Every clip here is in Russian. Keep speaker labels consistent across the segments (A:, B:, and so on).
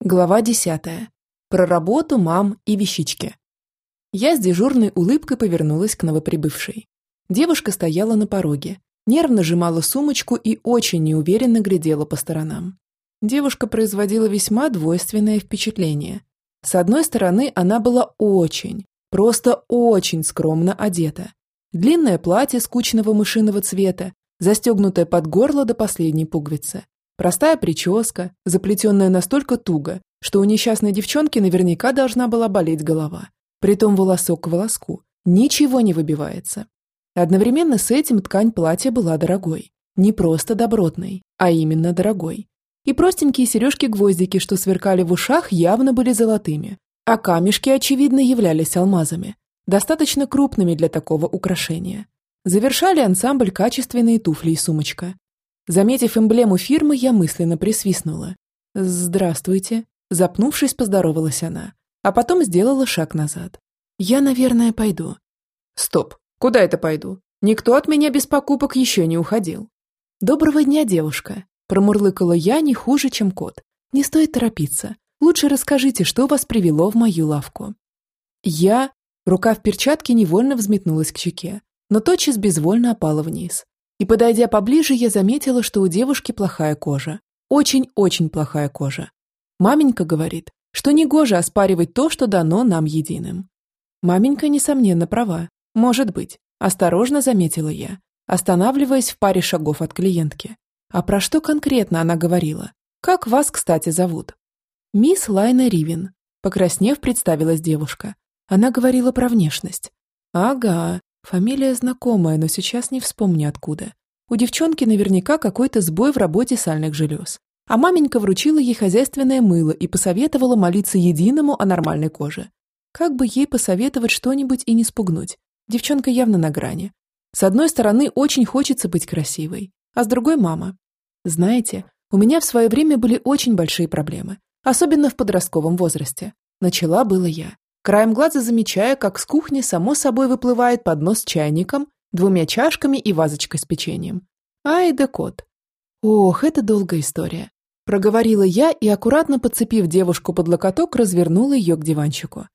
A: Глава 10. Про работу, мам и вещички. Я с дежурной улыбкой повернулась к новоприбывшей. Девушка стояла на пороге, нервно сжимала сумочку и очень неуверенно глядела по сторонам. Девушка производила весьма двойственное впечатление. С одной стороны, она была очень, просто очень скромно одета. Длинное платье скучного мышиного цвета, застегнутое под горло до последней пуговицы. Простая прическа, заплетенная настолько туго, что у несчастной девчонки наверняка должна была болеть голова. Притом волосок к волоску. Ничего не выбивается. Одновременно с этим ткань платья была дорогой. Не просто добротной, а именно дорогой. И простенькие сережки-гвоздики, что сверкали в ушах, явно были золотыми. А камешки, очевидно, являлись алмазами. Достаточно крупными для такого украшения. Завершали ансамбль качественные туфли и сумочка. Заметив эмблему фирмы, я мысленно присвистнула. «Здравствуйте», – запнувшись, поздоровалась она, а потом сделала шаг назад. «Я, наверное, пойду». «Стоп, куда это пойду? Никто от меня без покупок еще не уходил». «Доброго дня, девушка», – промурлыкала я не хуже, чем кот. «Не стоит торопиться. Лучше расскажите, что вас привело в мою лавку». Я... Рука в перчатке невольно взметнулась к щеке, но тотчас безвольно опала вниз. И подойдя поближе, я заметила, что у девушки плохая кожа. Очень-очень плохая кожа. Маменька говорит, что негоже оспаривать то, что дано нам единым. Маменька, несомненно, права. Может быть. Осторожно заметила я, останавливаясь в паре шагов от клиентки. А про что конкретно она говорила? Как вас, кстати, зовут? Мисс Лайна Ривен. Покраснев, представилась девушка. Она говорила про внешность. Ага, Фамилия знакомая, но сейчас не вспомню откуда. У девчонки наверняка какой-то сбой в работе сальных желез. А маменька вручила ей хозяйственное мыло и посоветовала молиться единому о нормальной коже. Как бы ей посоветовать что-нибудь и не спугнуть? Девчонка явно на грани. С одной стороны, очень хочется быть красивой, а с другой – мама. Знаете, у меня в свое время были очень большие проблемы, особенно в подростковом возрасте. Начала было я. Краем глаза замечая, как с кухни само собой выплывает поднос с чайником, двумя чашками и вазочкой с печеньем. Ай да кот. Ох, это долгая история. Проговорила я и, аккуратно подцепив девушку под локоток, развернула ее к диванчику.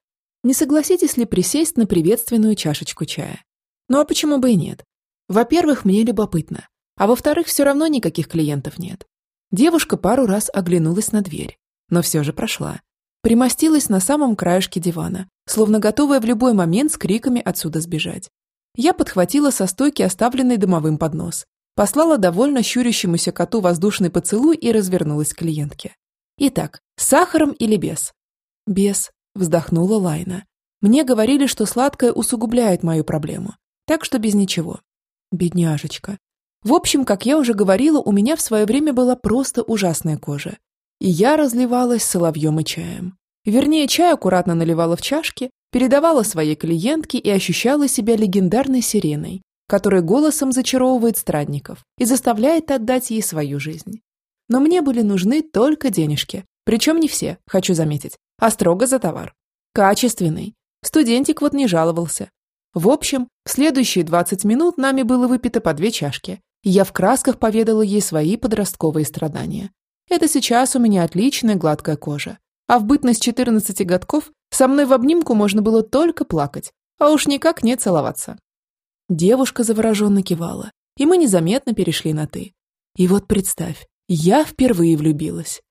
A: Не согласитесь ли присесть на приветственную чашечку чая? Ну а почему бы и нет? Во-первых, мне любопытно. А во-вторых, все равно никаких клиентов нет. Девушка пару раз оглянулась на дверь, но все же прошла примостилась на самом краешке дивана, словно готовая в любой момент с криками отсюда сбежать. Я подхватила со стойки оставленный домовым поднос, послала довольно щурящемуся коту воздушный поцелуй и развернулась к клиентке. «Итак, с сахаром или без?» «Без», – вздохнула Лайна. «Мне говорили, что сладкое усугубляет мою проблему, так что без ничего». «Бедняжечка». В общем, как я уже говорила, у меня в свое время была просто ужасная кожа, и я разливалась соловьем и чаем. Вернее, чай аккуратно наливала в чашки, передавала своей клиентке и ощущала себя легендарной сиреной, которая голосом зачаровывает страдников и заставляет отдать ей свою жизнь. Но мне были нужны только денежки, причем не все, хочу заметить, а строго за товар. Качественный. Студентик вот не жаловался. В общем, в следующие 20 минут нами было выпито по две чашки, и я в красках поведала ей свои подростковые страдания. Это сейчас у меня отличная гладкая кожа. А в бытность 14 годков со мной в обнимку можно было только плакать, а уж никак не целоваться. Девушка завороженно кивала, и мы незаметно перешли на «ты». И вот представь, я впервые влюбилась.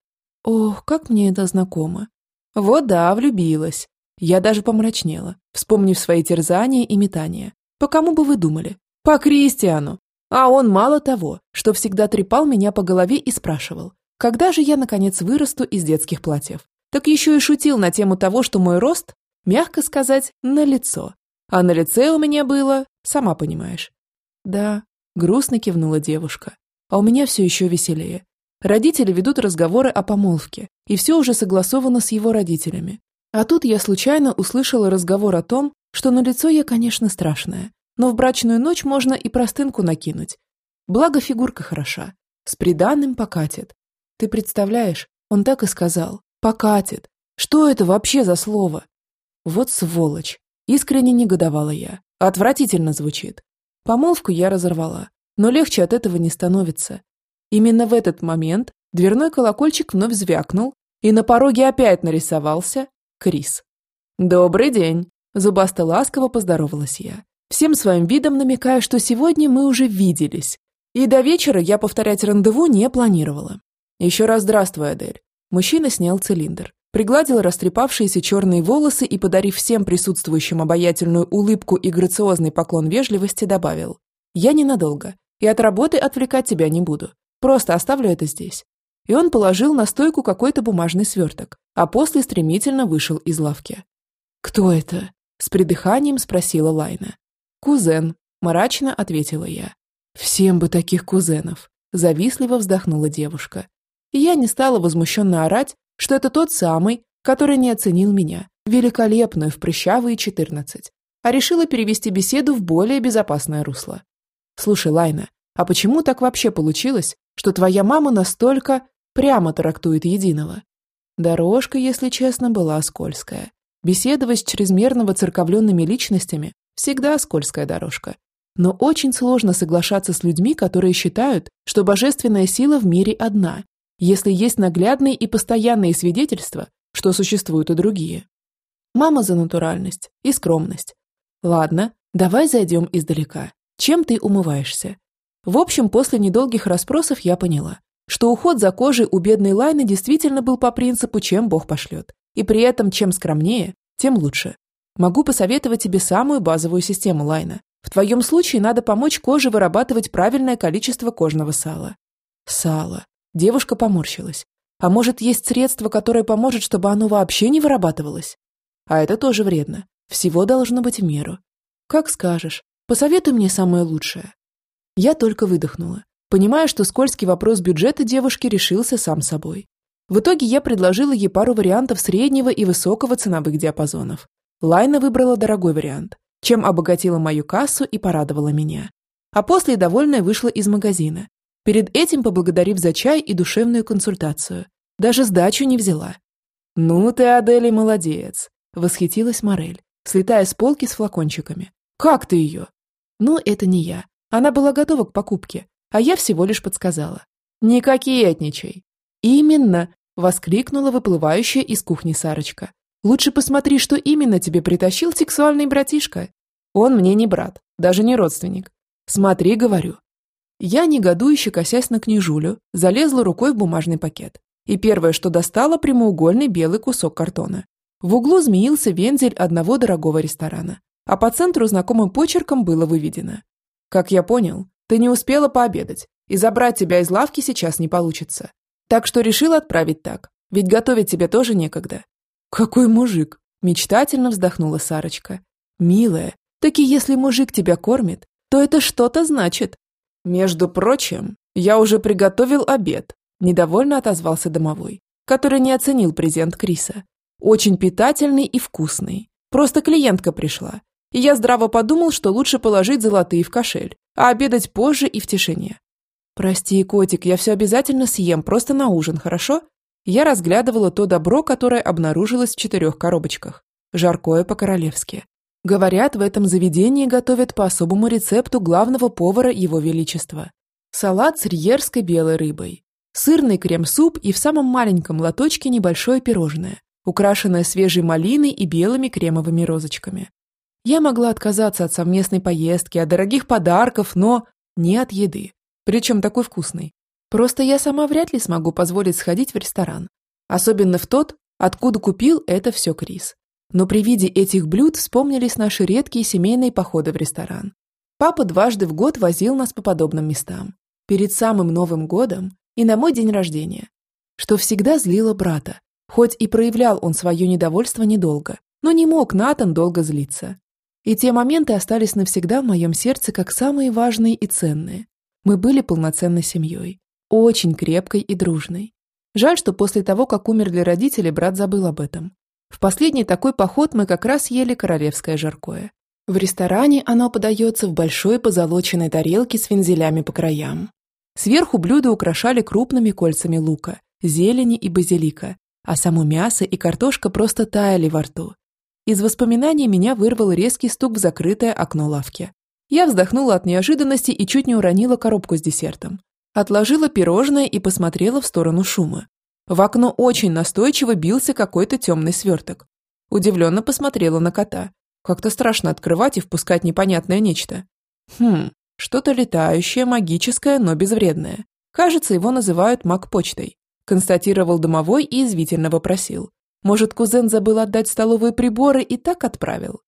A: Ох, как мне это знакомо. Вот да, влюбилась. Я даже помрачнела, вспомнив свои терзания и метания. По кому бы вы думали? По Кристиану. А он мало того, что всегда трепал меня по голове и спрашивал, когда же я, наконец, вырасту из детских платьев? Так еще и шутил на тему того, что мой рост, мягко сказать, на лицо. А на лице у меня было, сама понимаешь. Да, грустно кивнула девушка. А у меня все еще веселее. Родители ведут разговоры о помолвке, и все уже согласовано с его родителями. А тут я случайно услышала разговор о том, что на лицо я, конечно, страшная, но в брачную ночь можно и простынку накинуть. Благо фигурка хороша, с приданным покатит, ты представляешь, он так и сказал. Покатит. Что это вообще за слово? Вот сволочь. Искренне негодовала я. Отвратительно звучит. Помолвку я разорвала, но легче от этого не становится. Именно в этот момент дверной колокольчик вновь звякнул, и на пороге опять нарисовался Крис. «Добрый день!» – зубасто ласково поздоровалась я, всем своим видом намекая, что сегодня мы уже виделись, и до вечера я повторять рандеву не планировала. Еще раз здравствуй, Адель. Мужчина снял цилиндр, пригладил растрепавшиеся черные волосы и, подарив всем присутствующим обаятельную улыбку и грациозный поклон вежливости, добавил. «Я ненадолго, и от работы отвлекать тебя не буду. Просто оставлю это здесь». И он положил на стойку какой-то бумажный сверток, а после стремительно вышел из лавки. «Кто это?» – с придыханием спросила Лайна. «Кузен», – мрачно ответила я. «Всем бы таких кузенов!» – завистливо вздохнула девушка. И я не стала возмущенно орать, что это тот самый, который не оценил меня, великолепную в прыщавые четырнадцать, а решила перевести беседу в более безопасное русло. «Слушай, Лайна, а почему так вообще получилось, что твоя мама настолько прямо трактует единого?» Дорожка, если честно, была скользкая. Беседовать с чрезмерно воцерковленными личностями – всегда скользкая дорожка. Но очень сложно соглашаться с людьми, которые считают, что божественная сила в мире одна, если есть наглядные и постоянные свидетельства, что существуют и другие. Мама за натуральность и скромность. Ладно, давай зайдем издалека. Чем ты умываешься? В общем, после недолгих расспросов я поняла, что уход за кожей у бедной Лайны действительно был по принципу «чем Бог пошлет». И при этом чем скромнее, тем лучше. Могу посоветовать тебе самую базовую систему Лайна, в твоем случае надо помочь коже вырабатывать правильное количество кожного сала. Сало. Девушка поморщилась. А может, есть средство, которое поможет, чтобы оно вообще не вырабатывалось? А это тоже вредно. Всего должно быть в меру. Как скажешь. Посоветуй мне самое лучшее. Я только выдохнула, понимая, что скользкий вопрос бюджета девушки решился сам собой. В итоге я предложила ей пару вариантов среднего и высокого ценовых диапазонов. Лайна выбрала дорогой вариант, чем обогатила мою кассу и порадовала меня. А после довольная вышла из магазина, перед этим поблагодарив за чай и душевную консультацию. Даже сдачу не взяла. «Ну ты, Адели, молодец!» – восхитилась Морель, слетая с полки с флакончиками. «Как ты ее?» «Ну, это не я. Она была готова к покупке, а я всего лишь подсказала. «Не кокетничай!» «Именно!» – воскликнула выплывающая из кухни Сарочка. Лучше посмотри, что именно тебе притащил сексуальный братишка. Он мне не брат, даже не родственник. Смотри, говорю. Я, негодующе косясь на княжулю, залезла рукой в бумажный пакет. И первое, что достала, прямоугольный белый кусок картона. В углу змеился вензель одного дорогого ресторана, а по центру знакомым почерком было выведено. «Как я понял, ты не успела пообедать, и забрать тебя из лавки сейчас не получится. Так что решил отправить так, ведь готовить тебе тоже некогда. «Какой мужик!» – мечтательно вздохнула Сарочка. «Милая, таки если мужик тебя кормит, то это что-то значит». «Между прочим, я уже приготовил обед», – недовольно отозвался домовой, который не оценил презент Криса. «Очень питательный и вкусный. Просто клиентка пришла, и я здраво подумал, что лучше положить золотые в кошель, а обедать позже и в тишине. «Прости, котик, я все обязательно съем, просто на ужин, хорошо? я разглядывала то добро, которое обнаружилось в четырех коробочках. Жаркое по-королевски. Говорят, в этом заведении готовят по особому рецепту главного повара Его Величества. Салат с рьерской белой рыбой. Сырный крем-суп и в самом маленьком лоточке небольшое пирожное, украшенное свежей малиной и белыми кремовыми розочками. Я могла отказаться от совместной поездки, от дорогих подарков, но не от еды. Причем такой вкусной, Просто я сама вряд ли смогу позволить сходить в ресторан. Особенно в тот, откуда купил это все Крис. Но при виде этих блюд вспомнились наши редкие семейные походы в ресторан. Папа дважды в год возил нас по подобным местам. Перед самым Новым годом и на мой день рождения. Что всегда злило брата. Хоть и проявлял он свое недовольство недолго, но не мог Натан долго злиться. И те моменты остались навсегда в моем сердце как самые важные и ценные. Мы были полноценной семьей. Очень крепкой и дружной. Жаль, что после того, как умерли родители, брат забыл об этом. В последний такой поход мы как раз ели королевское жаркое. В ресторане оно подается в большой позолоченной тарелке с вензелями по краям. Сверху блюда украшали крупными кольцами лука, зелени и базилика, а само мясо и картошка просто таяли во рту. Из воспоминаний меня вырвал резкий стук в закрытое окно лавки. Я вздохнула от неожиданности и чуть не уронила коробку с десертом. Отложила пирожное и посмотрела в сторону шума. В окно очень настойчиво бился какой-то темный сверток. Удивленно посмотрела на кота. Как-то страшно открывать и впускать непонятное нечто. Хм, что-то летающее, магическое, но безвредное. Кажется, его называют маг-почтой. Констатировал домовой и извительно вопросил. Может, кузен забыл отдать столовые приборы и так отправил?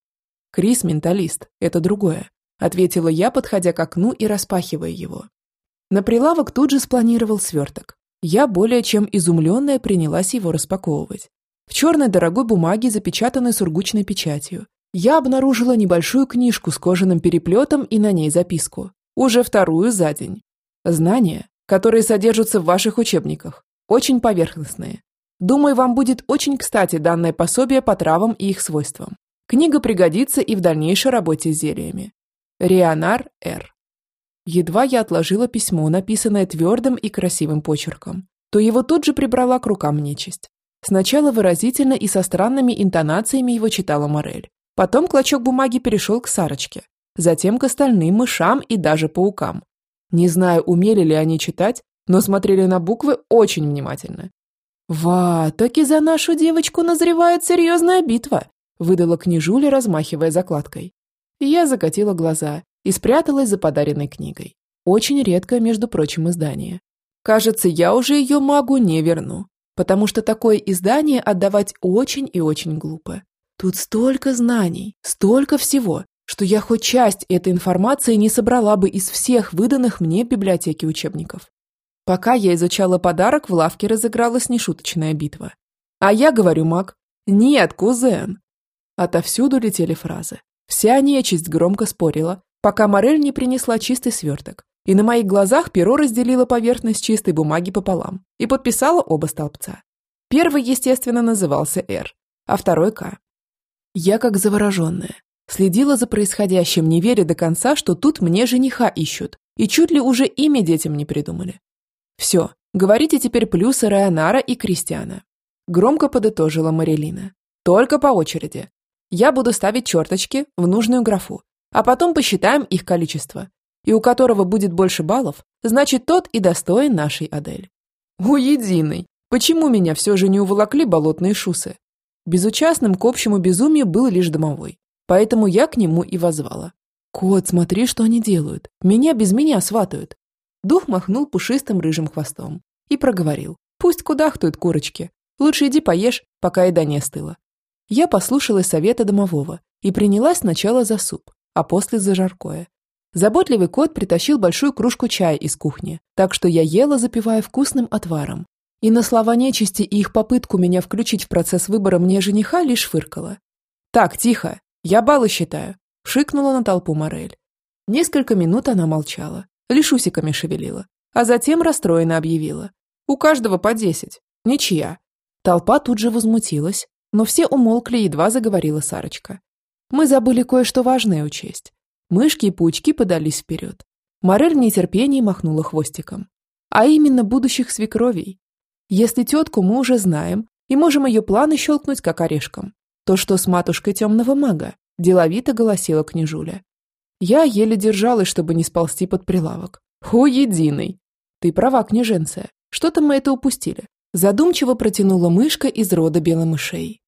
A: Крис – менталист, это другое. Ответила я, подходя к окну и распахивая его. На прилавок тут же спланировал сверток. Я более чем изумленная принялась его распаковывать. В черной дорогой бумаге, запечатанной сургучной печатью, я обнаружила небольшую книжку с кожаным переплетом и на ней записку. Уже вторую за день. Знания, которые содержатся в ваших учебниках, очень поверхностные. Думаю, вам будет очень кстати данное пособие по травам и их свойствам. Книга пригодится и в дальнейшей работе с зельями. Рионар Р. Едва я отложила письмо, написанное твердым и красивым почерком, то его тут же прибрала к рукам нечисть. Сначала выразительно и со странными интонациями его читала Морель. Потом клочок бумаги перешел к Сарочке, затем к остальным мышам и даже паукам. Не знаю, умели ли они читать, но смотрели на буквы очень внимательно. «Ва, таки за нашу девочку назревает серьезная битва», выдала княжуля, размахивая закладкой. Я закатила глаза и спряталась за подаренной книгой. Очень редкое, между прочим, издание. Кажется, я уже ее магу не верну, потому что такое издание отдавать очень и очень глупо. Тут столько знаний, столько всего, что я хоть часть этой информации не собрала бы из всех выданных мне в библиотеке учебников. Пока я изучала подарок, в лавке разыгралась нешуточная битва. А я говорю, маг, нет, кузен. Отовсюду летели фразы. Вся нечисть громко спорила, пока Морель не принесла чистый сверток, и на моих глазах перо разделило поверхность чистой бумаги пополам и подписала оба столбца. Первый, естественно, назывался «Р», а второй «К». Я как завороженная. Следила за происходящим, не веря до конца, что тут мне жениха ищут, и чуть ли уже имя детям не придумали. Все, говорите теперь плюсы Районара и Кристиана. Громко подытожила Марилина. Только по очереди. Я буду ставить черточки в нужную графу, а потом посчитаем их количество. И у которого будет больше баллов, значит тот и достоин нашей Адель. У единый. Почему меня все же не уволокли болотные шусы? Безучастным к общему безумию был лишь домовой, поэтому я к нему и возвала. «Кот, смотри, что они делают. Меня без меня сватают». Дух махнул пушистым рыжим хвостом и проговорил. «Пусть кудахтают курочки. Лучше иди поешь, пока еда не остыла». Я послушалась совета домового и принялась сначала за суп, а после за жаркое. Заботливый кот притащил большую кружку чая из кухни, так что я ела, запивая вкусным отваром, и на слова нечисти и их попытку меня включить в процесс выбора мне жениха лишь фыркала. «Так, тихо, я баллы считаю», – шикнула на толпу Морель. Несколько минут она молчала, лишь усиками шевелила, а затем расстроенно объявила. «У каждого по десять, ничья». Толпа тут же возмутилась, но все умолкли, едва заговорила Сарочка. Мы забыли кое-что важное учесть. Мышки и паучки подались вперед. Морель в нетерпении махнула хвостиком. А именно будущих свекровей. Если тетку мы уже знаем и можем ее планы щелкнуть как орешком, то что с матушкой темного мага? Деловито голосила княжуля. Я еле держалась, чтобы не сползти под прилавок. О, единый! Ты права, княженция. Что-то мы это упустили. Задумчиво протянула мышка из рода беломышей.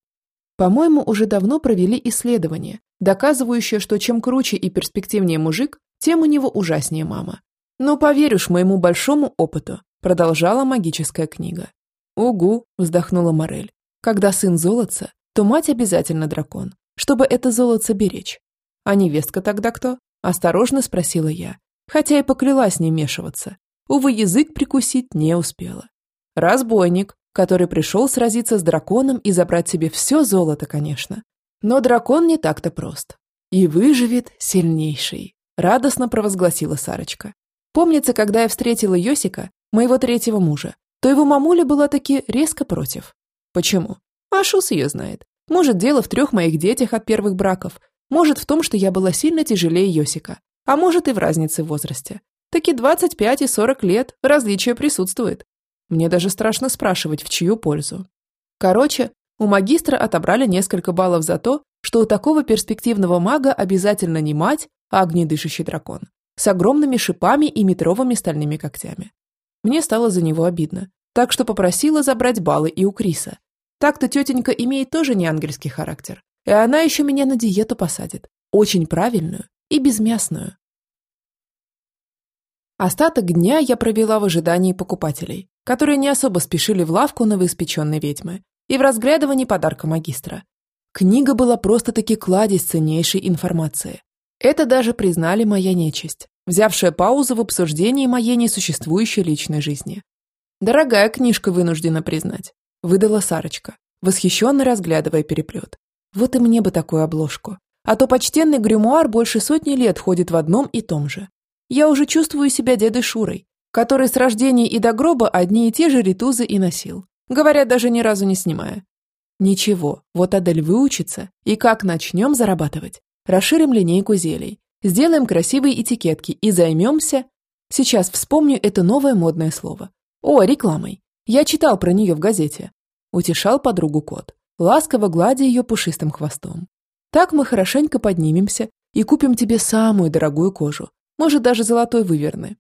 A: По-моему, уже давно провели исследование, доказывающее, что чем круче и перспективнее мужик, тем у него ужаснее мама. Но поверишь моему большому опыту, продолжала магическая книга. «Угу», – вздохнула Морель. «Когда сын золотца, то мать обязательно дракон, чтобы это золотце беречь. А невестка тогда кто?» – осторожно спросила я, хотя и поклялась не вмешиваться. Увы, язык прикусить не успела. «Разбойник, который пришел сразиться с драконом и забрать себе все золото, конечно. Но дракон не так-то прост. И выживет сильнейший», – радостно провозгласила Сарочка. Помнится, когда я встретила Йосика, моего третьего мужа, то его мамуля была таки резко против. Почему? А Шус ее знает. Может, дело в трех моих детях от первых браков, может в том, что я была сильно тяжелее Йосика, а может и в разнице в возрасте. Таки 25 и 40 лет различие присутствует. Мне даже страшно спрашивать, в чью пользу. Короче, у магистра отобрали несколько баллов за то, что у такого перспективного мага обязательно не мать, а огнедышащий дракон, с огромными шипами и метровыми стальными когтями. Мне стало за него обидно. так что попросила забрать баллы и у Криса. Так-то тетенька имеет тоже не ангельский характер, и она еще меня на диету посадит, очень правильную и безмясную. Остаток дня я провела в ожидании покупателей, которые не особо спешили в лавку новоиспеченной ведьмы и в разглядывании подарка магистра. Книга была просто-таки кладезь ценнейшей информации. Это даже признали моя нечисть, взявшая паузу в обсуждении моей несуществующей личной жизни. «Дорогая книжка, вынуждена признать», – выдала Сарочка, восхищенно разглядывая переплет. «Вот и мне бы такую обложку. А то почтенный гримуар больше сотни лет ходит в одном и том же. Я уже чувствую себя дедой Шурой, который с рождения и до гроба одни и те же ритузы и носил, говорят, даже ни разу не снимая. Ничего, вот Адель выучится, и как начнем зарабатывать? Расширим линейку зелий, сделаем красивые этикетки и займемся... Сейчас вспомню это новое модное слово. О, рекламой. Я читал про нее в газете. Утешал подругу кот, ласково гладя ее пушистым хвостом. Так мы хорошенько поднимемся и купим тебе самую дорогую кожу, может, даже золотой выверны.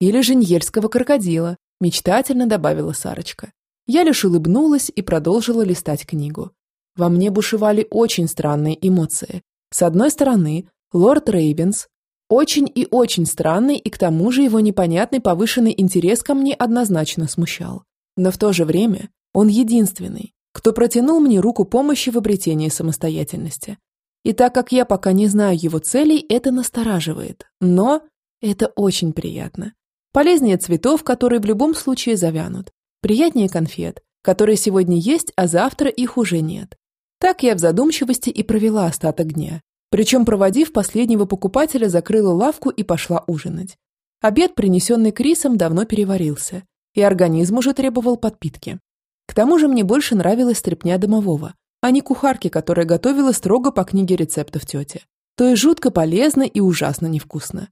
A: Или женьерского крокодила, мечтательно добавила Сарочка. Я лишь улыбнулась и продолжила листать книгу. Во мне бушевали очень странные эмоции. С одной стороны, лорд Рейвенс, очень и очень странный, и к тому же его непонятный повышенный интерес ко мне однозначно смущал. Но в то же время он единственный, кто протянул мне руку помощи в обретении самостоятельности. И так как я пока не знаю его целей, это настораживает. Но это очень приятно. Полезнее цветов, которые в любом случае завянут. Приятнее конфет, которые сегодня есть, а завтра их уже нет. Так я в задумчивости и провела остаток дня. Причем, проводив последнего покупателя, закрыла лавку и пошла ужинать. Обед, принесенный Крисом, давно переварился, и организм уже требовал подпитки. К тому же мне больше нравилась стряпня домового, а не кухарки, которая готовила строго по книге рецептов тети. То есть жутко полезно и ужасно невкусно.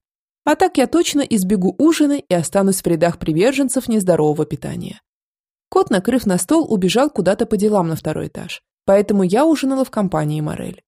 A: А так я точно избегу ужина и останусь в рядах приверженцев нездорового питания. Кот, накрыв на стол, убежал куда-то по делам на второй этаж, поэтому я ужинала в компании Морель.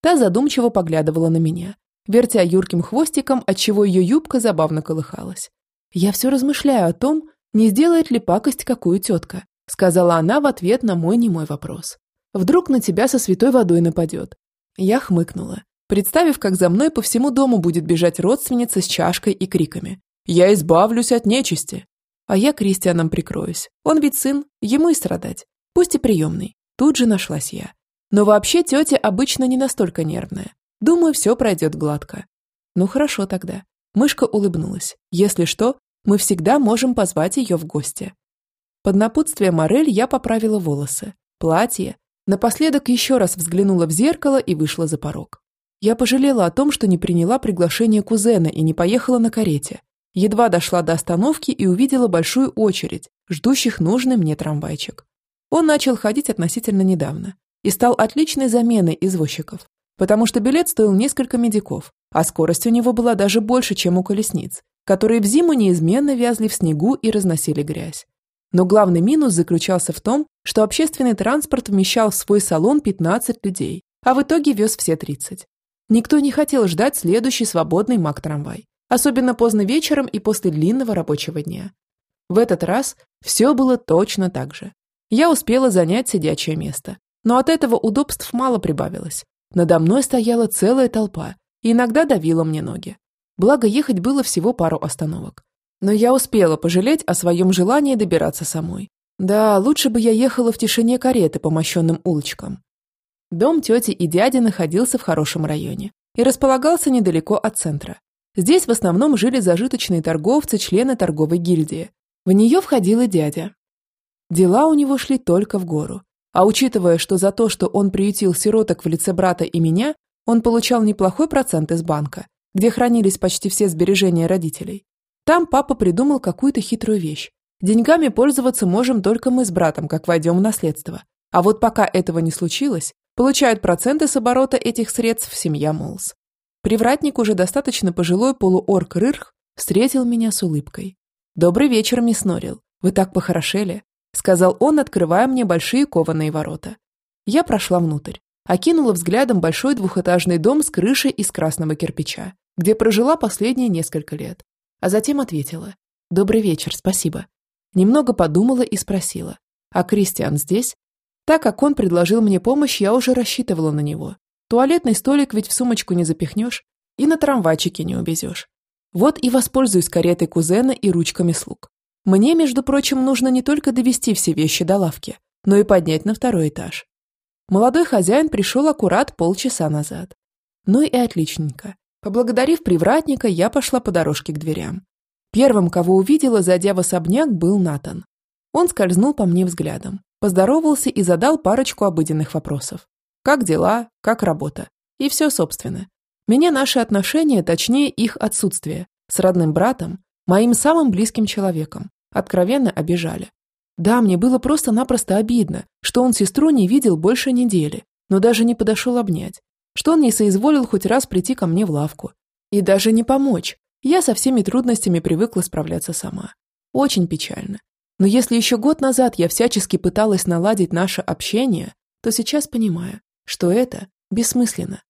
A: Та задумчиво поглядывала на меня, вертя юрким хвостиком, отчего ее юбка забавно колыхалась. «Я все размышляю о том, не сделает ли пакость какую тетка», сказала она в ответ на мой немой вопрос. «Вдруг на тебя со святой водой нападет». Я хмыкнула, представив, как за мной по всему дому будет бежать родственница с чашкой и криками. «Я избавлюсь от нечисти!» А я Кристианом прикроюсь. Он ведь сын, ему и страдать. Пусть и приемный. Тут же нашлась я. Но вообще тетя обычно не настолько нервная. Думаю, все пройдет гладко. Ну хорошо тогда. Мышка улыбнулась. Если что, мы всегда можем позвать ее в гости. Под напутствие Морель я поправила волосы, платье, напоследок еще раз взглянула в зеркало и вышла за порог. Я пожалела о том, что не приняла приглашение кузена и не поехала на карете. Едва дошла до остановки и увидела большую очередь, ждущих нужный мне трамвайчик. Он начал ходить относительно недавно и стал отличной заменой извозчиков, потому что билет стоил несколько медиков, а скорость у него была даже больше, чем у колесниц, которые в зиму неизменно вязли в снегу и разносили грязь. Но главный минус заключался в том, что общественный транспорт вмещал в свой салон 15 людей, а в итоге вез все 30. Никто не хотел ждать следующий свободный маг-трамвай особенно поздно вечером и после длинного рабочего дня. В этот раз все было точно так же. Я успела занять сидячее место, но от этого удобств мало прибавилось. Надо мной стояла целая толпа и иногда давила мне ноги. Благо, ехать было всего пару остановок. Но я успела пожалеть о своем желании добираться самой. Да, лучше бы я ехала в тишине кареты по мощенным улочкам. Дом тети и дяди находился в хорошем районе и располагался недалеко от центра. Здесь в основном жили зажиточные торговцы, члены торговой гильдии. В нее входил и дядя. Дела у него шли только в гору. А учитывая, что за то, что он приютил сироток в лице брата и меня, он получал неплохой процент из банка, где хранились почти все сбережения родителей. Там папа придумал какую-то хитрую вещь. Деньгами пользоваться можем только мы с братом, как войдем в наследство. А вот пока этого не случилось, получают проценты с оборота этих средств семья Молс. Привратник, уже достаточно пожилой полуорк Рырх, встретил меня с улыбкой. «Добрый вечер, мисс Норрил. Вы так похорошели», — сказал он, открывая мне большие кованые ворота. Я прошла внутрь, окинула взглядом большой двухэтажный дом с крышей из красного кирпича, где прожила последние несколько лет, а затем ответила «Добрый вечер, спасибо». Немного подумала и спросила. «А Кристиан здесь?» Так как он предложил мне помощь, я уже рассчитывала на него. Туалетный столик ведь в сумочку не запихнешь и на трамвайчике не увезешь. Вот и воспользуюсь каретой кузена и ручками слуг. Мне, между прочим, нужно не только довести все вещи до лавки, но и поднять на второй этаж. Молодой хозяин пришел аккурат полчаса назад. Ну и отличненько. Поблагодарив привратника, я пошла по дорожке к дверям. Первым, кого увидела, зайдя в особняк, был Натан. Он скользнул по мне взглядом, поздоровался и задал парочку обыденных вопросов. Как дела, как работа. И все, собственно. Меня наши отношения, точнее их отсутствие, с родным братом, моим самым близким человеком, откровенно обижали. Да, мне было просто-напросто обидно, что он сестру не видел больше недели, но даже не подошел обнять, что он не соизволил хоть раз прийти ко мне в лавку. И даже не помочь. Я со всеми трудностями привыкла справляться сама. Очень печально. Но если еще год назад я всячески пыталась наладить наше общение, то сейчас понимаю, что это бессмысленно.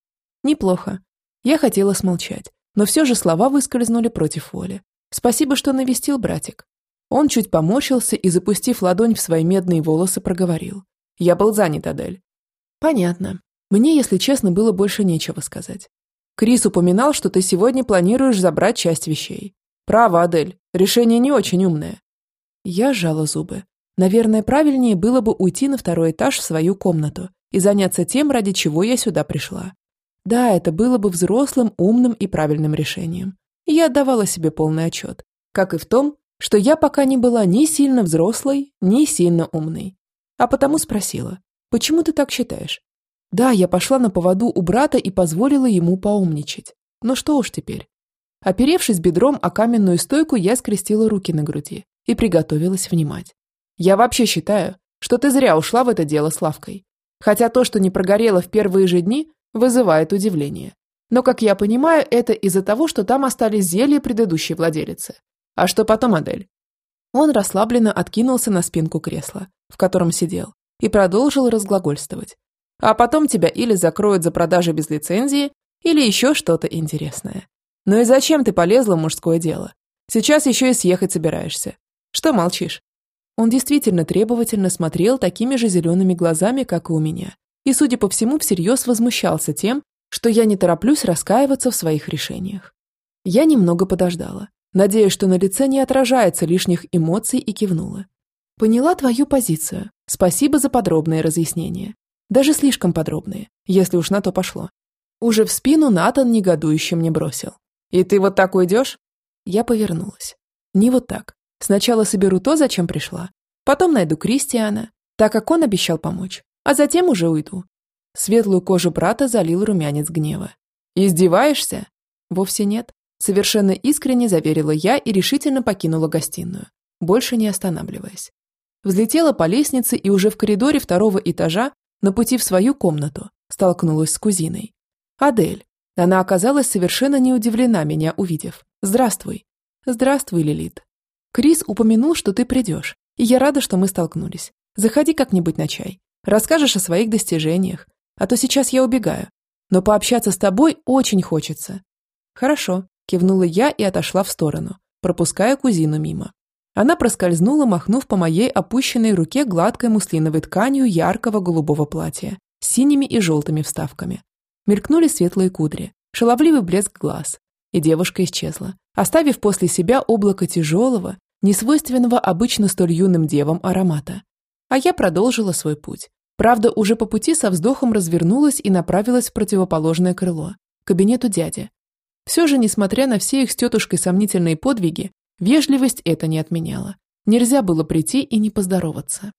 A: Неплохо. Я хотела смолчать, но все же слова выскользнули против воли. Спасибо, что навестил братик. Он чуть поморщился и, запустив ладонь в свои медные волосы, проговорил. Я был занят, Адель. Понятно. Мне, если честно, было больше нечего сказать. Крис упоминал, что ты сегодня планируешь забрать часть вещей. Право, Адель. Решение не очень умное. Я сжала зубы. Наверное, правильнее было бы уйти на второй этаж в свою комнату и заняться тем, ради чего я сюда пришла. Да, это было бы взрослым, умным и правильным решением. Я отдавала себе полный отчет. Как и в том, что я пока не была ни сильно взрослой, ни сильно умной. А потому спросила, почему ты так считаешь? Да, я пошла на поводу у брата и позволила ему поумничать. Но что уж теперь. Оперевшись бедром о каменную стойку, я скрестила руки на груди и приготовилась внимать. Я вообще считаю, что ты зря ушла в это дело с Лавкой. Хотя то, что не прогорело в первые же дни, вызывает удивление. Но, как я понимаю, это из-за того, что там остались зелья предыдущей владелицы. А что потом, Адель? Он расслабленно откинулся на спинку кресла, в котором сидел, и продолжил разглагольствовать. А потом тебя или закроют за продажи без лицензии, или еще что-то интересное. Ну и зачем ты полезла в мужское дело? Сейчас еще и съехать собираешься. Что молчишь? Он действительно требовательно смотрел такими же зелеными глазами, как и у меня, и, судя по всему, всерьез возмущался тем, что я не тороплюсь раскаиваться в своих решениях. Я немного подождала, надеясь, что на лице не отражается лишних эмоций и кивнула. Поняла твою позицию. Спасибо за подробные разъяснения. Даже слишком подробные, если уж на то пошло. Уже в спину Натан негодующе мне бросил. «И ты вот так уйдешь?» Я повернулась. Не вот так. Сначала соберу то, зачем пришла. Потом найду Кристиана, так как он обещал помочь. А затем уже уйду. Светлую кожу брата залил румянец гнева. «Издеваешься?» «Вовсе нет. Совершенно искренне заверила я и решительно покинула гостиную, больше не останавливаясь. Взлетела по лестнице и уже в коридоре второго этажа, на пути в свою комнату, столкнулась с кузиной. «Адель». Она оказалась совершенно не удивлена меня, увидев. «Здравствуй». «Здравствуй, Лилит». «Крис упомянул, что ты придешь, и я рада, что мы столкнулись. Заходи как-нибудь на чай. Расскажешь о своих достижениях, а то сейчас я убегаю. Но пообщаться с тобой очень хочется». «Хорошо», Кивнула я и отошла в сторону, пропуская кузину мимо. Она проскользнула, махнув по моей опущенной руке гладкой муслиновой тканью яркого голубого платья с синими и желтыми вставками. Мелькнули светлые кудри, шаловливый блеск глаз, и девушка исчезла, оставив после себя облако тяжелого, несвойственного обычно столь юным девам аромата. А я продолжила свой путь. Правда, уже по пути со вздохом развернулась и направилась в противоположное крыло, к кабинету дяди, все же, несмотря на все их с тетушкой сомнительные подвиги, вежливость это не отменяла. Нельзя было прийти и не поздороваться.